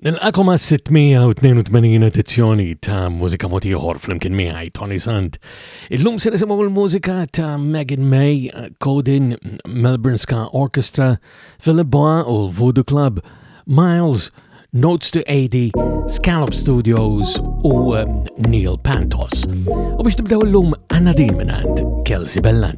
Nilqakom għas 682 edizzjoni ta' Mużika Motiħor fl-imkien miħaj Tony Sant. Illum se nisimgħu l-mużika ta' Megan May, Codin, Melbourne Ska Orchestra, Philip Boa u l-Voodoo Club, Miles, Notes to 80, Scallop Studios u eh, Neil Pantos. U biex tibdew illum għanna din minnant Kelsey Bellan.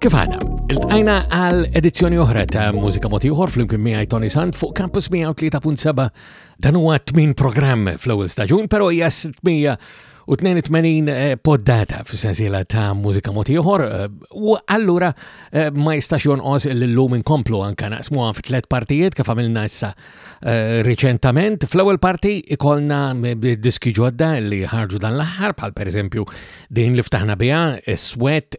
Kif għana? Iltqajna għal edizzjoni oħra ta' Mużika Moti Uħor fl-imkien miegħi Tony Sand fuq Campus 103.7 dan huwa tmin programm fl-ewwel staġun, però hija 682 eh, poddata fis-sensiela ta' Mużika Moti Uħor eh, u allura eh, ma jistax jonqos l-lum inkomplu anka naqsmuha fi tliet partijiet kif għamilna issa Eh, riċentament, fl-ewwel parti ikolna diski ġodda li ħarġu dan l-aħħar bħal pereżempju din li ftaħna biha Sweat SWEAT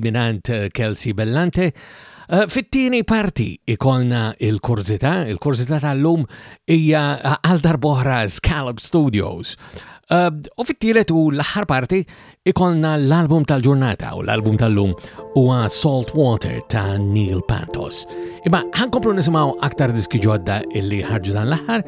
minant eh, Kelsey Bellante. Eh, fit-tieni parti ikolna il-kurzita, il-kurzita tal-lum hija għal darboħra Scallop Studios. U fit-tielet u l-aħħar parti Ikollna l-album tal-ġurnata u l-album tal-lum huwa Salt Water ta' Neil Pantos. Imma ħankomplu nisimgħu aktar diski ġodda illi ħarġu dan l-aħħar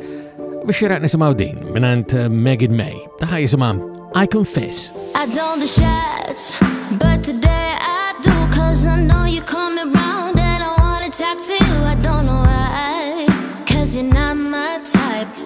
biex jiraq nisimgħu din minant eh, Megan May. Taħħa jisimha I Confess. I don't the shots, but today I do cause I know you come around and I wanna talk to you. I don't know why, cause you're not my type.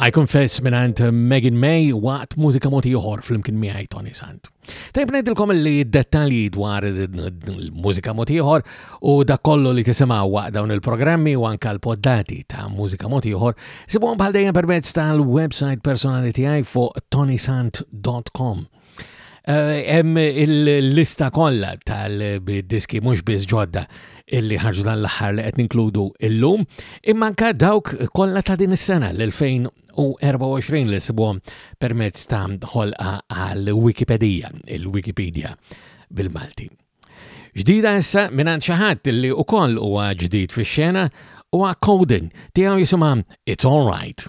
I Confess minant Megan May waqt mużika moti uħor fl-imkien miħaj Tony Sant. Tajb nejdilkom li dettalji dwar mużika moti uħor u da kollu li tisimaw waqt dawn il-programmi u anka l-poddati ta' mużika moti uħor sibuħom bħal dejjem permezz tal-website personali tijaj fuq tonysant.com. Eh, hemm il-lista kollha tal-diski mhux biss ġodda illi ħarġu dan l-aħħar li qed ninkludu illum, imma anke dawk kollha ta' din is-sena l-2024 li sibuhom permezz ta' ħolqa għal Wikipedia, il-Wikipedia bil-Malti. Ġdida issa mingħand xi ħadd li wkoll huwa ġdid fix-xena huwa Coden tiegħu jisimha It's Alright.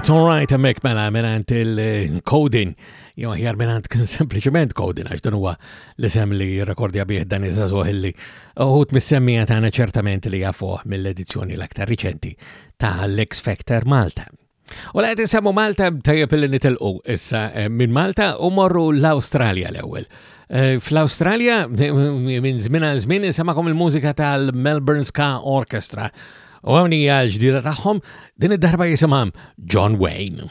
It's alright hemmhekk mela mingħand il-coding jew aħjar mingħand kien sempliċement coding għax dan huwa l-isem li rekordja bih dan iż-żagħżugħ illi uħud mis-semmija tagħna ċertament li jafuh mill-edizzjoni l-aktar riċenti ta' l-X Factor Malta. U la tisemmu Malta tajjeb li nitilqu issa eh, minn Malta u morru l-Awstralja l-ewwel. Eh, Fl-Awstralja eh, minn żmien għal żmien insemakom il-mużika tal-Melbourne Ska Orchestra. U għawni għal ġdida tagħhom din id-darba jisimam John Wayne.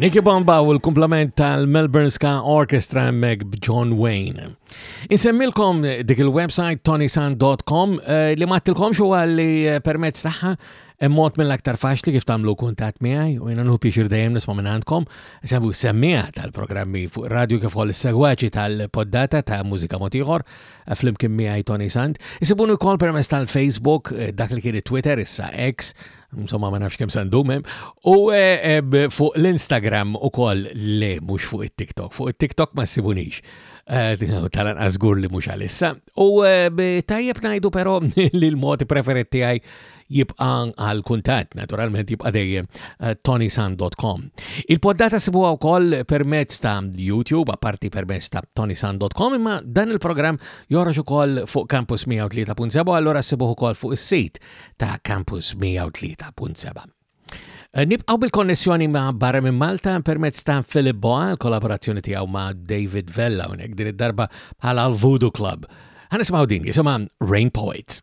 Nicky Bomba u l-komplement tal-Melbourne Ska Orchestra meg John Wayne. Insemmilkom dik il-website tonisan.com eh, li mattilkom xo għalli eh, permezz taħħa Hemm mod mill-aktar faċli kif tagħmlu kuntatt miegħi u jiena pjaċir dejjem nisma' minn għandkom sebu semmiegħa tal-programmi fuq radju kif ukoll is-segwaċi tal-poddata ta' mużika mod ieħor eh, flimkien miegħi Tony Sant. Isibuni wkoll permezz tal-Facebook, eh, dak li kien it-Twitter issa X, insomma ma nafx kemm sandum hemm, u eh, fuq l-Instagram ukoll le mhux fuq it-TikTok. Fuq it-TikTok ma ssibunix. Eh, talan azgur li mux għalissa. U eh, tajjeb najdu pero li l-mod preferetti għaj jibqa' għal kuntatt naturalment jibqa' dejjem eh, tonisan.com. Il-poddata sibuha wkoll permezz ta' YouTube apparti permezz ta' tonisan.com imma dan il-programm joħroġ ukoll fuq Campus 103.7 allura sibuh ukoll fuq is-sit ta' Campus 103.7. Eh, nibqaw bil-konnessjoni ma' barra minn Malta permezz ta' Philip Boa, kollaborazzjoni tiegħu ma' David Vella unek din id-darba bħala l-Voodoo Club. Ħanismaw din jisimha Rain Poets.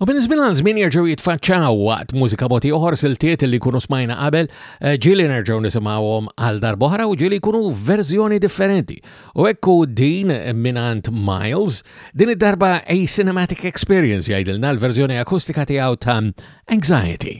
U minn żmien għal żmien jerġgħu jitfaċċaw waqt mużika boti oħor siltiet li jkunu smajna qabel, eh, ġieli nerġgħu nisimgħuhom għal darbohra u ġieli jkunu verżjoni differenti. U ekku din minant Miles, din id-darba a cinematic experience jgħidilna l-verżjoni akustika tiegħu ta' Anxiety.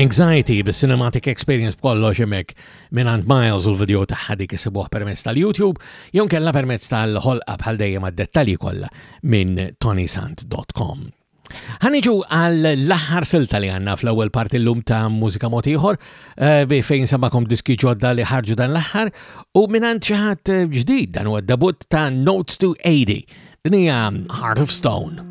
Anxiety bis cinematic experience b'kollox hemmhekk mingħand Miles u l-video ta' ħadik isibuh permezz tal-YouTube jew kella permezz tal-ħolqa bħal dejjem għad-dettalji kollha minn tonysant.com. Ħaniġu għal l-aħħar silta li għanna fl-ewwel parti llum ta' mużika mod ieħor eh, fejn samakom diski ġodda li ħarġu dan l-aħħar u mingħand xi ħadd eh, ġdid dan huwa d-debut ta' Notes to 80. Din hija Heart of Stone.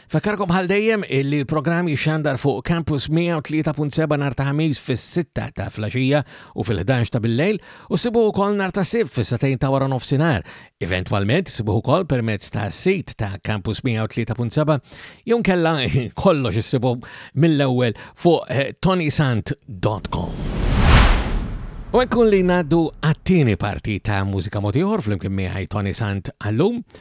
Fakkarkom bħal dejjem illi l-programm jixxandar fuq Campus 103.7 nar ta' ħamis fis-6 ta' flaxija u fil-11 ta' billejl u sibuh ukoll nar ta' sib fis-satejn ta' wara nofsinhar. Eventwalment sibuh ukoll permezz ta' sit ta' Campus 103.7 jew kella kollox issibu mill-ewwel fuq eh, tonysant.com. U ekkun li naddu għattini parti ta' mużika motiħor fl-imkien miħaj Tony Sant għallum.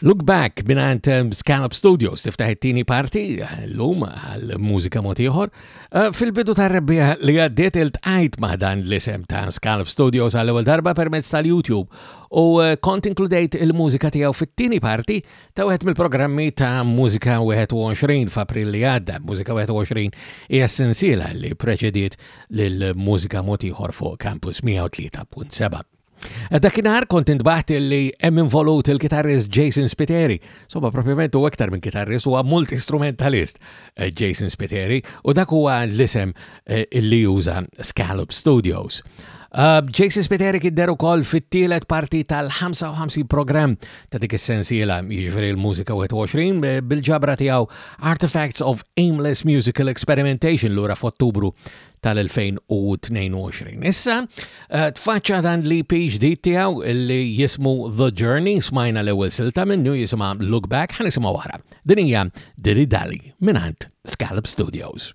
Look Back binant um, Scallop Studios tiftaħ it-tieni parti l-lum għal-mużika motiħor. Uh, fil-bidu ta' rebbija li għaddiet il-tqajt ma' dan l-isem ta' Scallop Studios għall-ewwel darba permezz tal-YouTube u uh, kont inkludejt il-mużika tiegħu fit-tieni parti ta' wieħed mill-programmi ta' Mużika 21 f'April li għadda. Mużika 21 hija sensiela li preċediet lil Mużika Motiħor fuq Campus 103.7. Dakinhar kont intbaħt li hemm involut il-kitarrist Jason Spiteri, soba propjament u aktar minn kitarrist huwa multi-istrumentalist eh, Jason Spiteri u dak huwa l-isem eh, illi juża Scallop Studios. Uh, Jason Spiteri kidderu kol fit-tielet parti tal-55 program ta' dik is-sensiela jiġri l-mużika 21 eh, bil-ġabra tiegħu Artifacts of Aimless Musical Experimentation lura f'Ottubru tal-2022. Issa, eh, tfaċċa dan li PhD tiegħu li jismu The Journey, smajna l-ewwel silta minnu jisma' Look Back, ħan nisimgħu wara. Din hija Dili Dali minn Scallop Studios.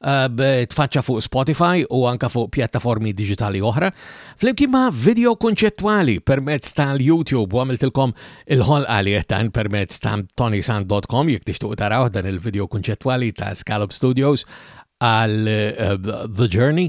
Eh, tfaċċa fuq Spotify u anka fuq pjattaformi digitali oħra, flimkien ma' video konċettwali permezz tal-YouTube u għamiltilkom il-ħol għali jettan permezz ta' tonisan.com jek tixtuq taraw dan il-video konċettwali ta' Scallop Studios għal eh, The Journey.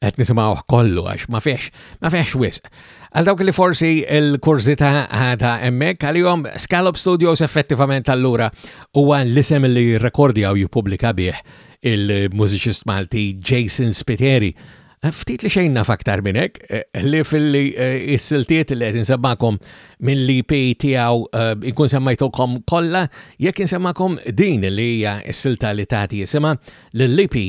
qed nisimgħuh kollu għax ma fiex, ma fiex wisq. Għal dawk li forsi l-kurzita għada hemmhekk għalihom Scallop Studios effettivament allura huwa l-isem li rekordja u jippubblika bih il-mużiċist Malti Jason Spiteri. Ftit li xejn naf aktar minn hekk eh, li fil-siltiet eh, li qed insebbakom minn li pi tiegħu eh, ikun semmajtukom kollha jekk insemmakom din li hija s-silta li tagħti jisimha l-lipi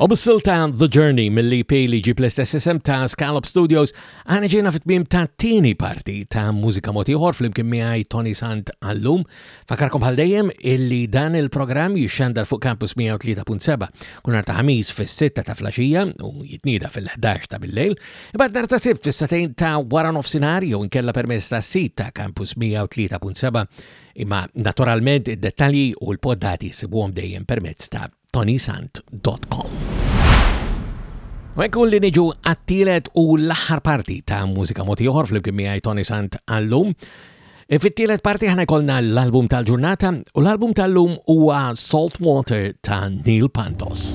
U bis-silta The Journey mill-EP li ġib l-istess isem ta' Scallop Studios għana ġejna fit-tmim ta' tini parti ta' mużika motiħor fl-imkien miħaj Tony Sant għallum. Fakarkom bħal dejjem illi dan il-programm jixxandar fuq Campus 103.7 kunar ta' ħamis fis-sitta ta' flasġija u jitnida fil-11 ta' bil-lejl. Ibad nar ta' sibt fis-satajn ta' wara nofsinhar jew inkella permezz ta' sit ta' Campus 103.7 Imma naturalment id-dettalji u l-poddati sibuhom dejjem permezz ta' tonisant.com. U ekku li niġu għattilet u l-aħħar parti ta' mużika moti oħor fl-imkien miegħi Tony Sant għallum. E fit-tielet parti ħana kolna l-album tal-ġurnata u l-album tal-lum huwa Salt Water ta' Neil Pantos.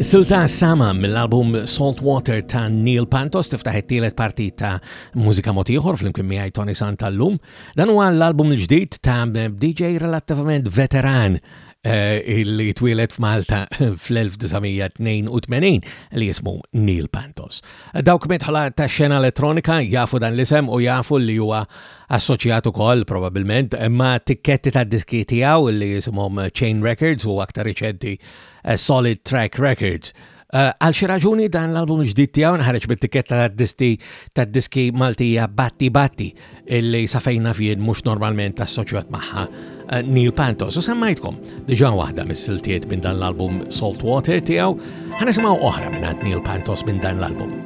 Silta Sama mill-album Salt Water ta' Neil Pantos tiftaħ it-tielet parti ta' mużika motiħor fl-imkien miegħi Tony Sant tal-lum. Dan huwa l-album l-ġdid ta' DJ relattivament veteran eh, li twieled f'Malta fl-1982 li jismu Neil Pantos. Dawk mitħla ta' xena elettronika jafu dan l-isem u jafu li huwa assoċjat ukoll probabilment ma' tikketti ta' diski tiegħu li jisimhom Chain Records u aktar riċenti A Solid Track Records. Eh, għal xi raġuni dan l-album ġdid tiegħu nħareġ bit-tiketta tad-diski tad-diski Maltija Batti Batti illi safejna fien mhux normalment assoċjat magħha eh, Neil Pantos. U semmajtkom diġà waħda mis-siltiet minn dan l-album Salt Water tiegħu, ħanisimgħu oħra minn Neil Pantos minn dan l-album.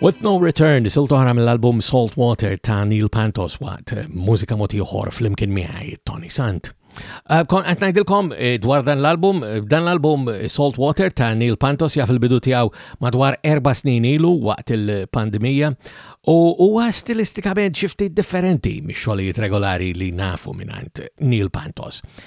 With No Return, siltu ħara mill-album Salt Water ta' Neil Pantos waqt eh, mużika motiħor fl-imkien miħaj Tony Sant. Eh, kon qed ngħidilkom eh, dwar dan l-album, dan l-album Salt Water ta' Neil Pantos jaf il-bidu tiegħu madwar erba' snin ilu waqt il-pandemija u huwa stilistikament xi ftit differenti mix-xogħlijiet regolari li nafu mingħand Neil Pantos.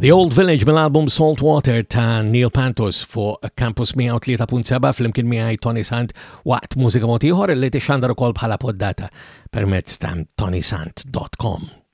The Old Village mill-album Salt Water ta' Neil Pantos fuq Campus 103.7 fl-imkien miħaj Tony Sant waqt mużika motiħor li t-xandar ukoll bħala poddata permezz ta' tonysant.com.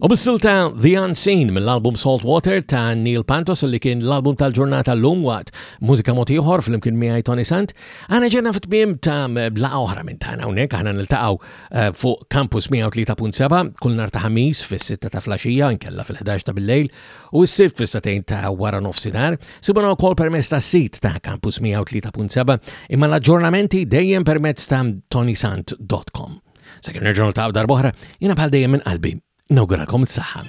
U bis-silta The Unseen mill-album Salt Water ta' Neil Pantos li kien l-album tal-ġurnata l-lum waqt mużika motiħor fl-imkien miħaj Tony Sant, għana ġena fit-tmiem ta' bla oħra minn tagħna hawnhekk aħna niltaqgħu eh, fuq Campus 103.7 kull nar ta' ħamis fis-6 ta' flaxija nkella fil-11 ta' billejl u s-Sibt fis-satejn ta' wara nofsinhar, sibuna wkoll permezz tas-sit ta' Campus 103.7 imma l-aġġornamenti dejjem permezz ta' tonisant.com. Sakemm nerġgħu ta' darbohra, jiena bħal dejjem minn qalbi. Nawgurakom s-saħħa.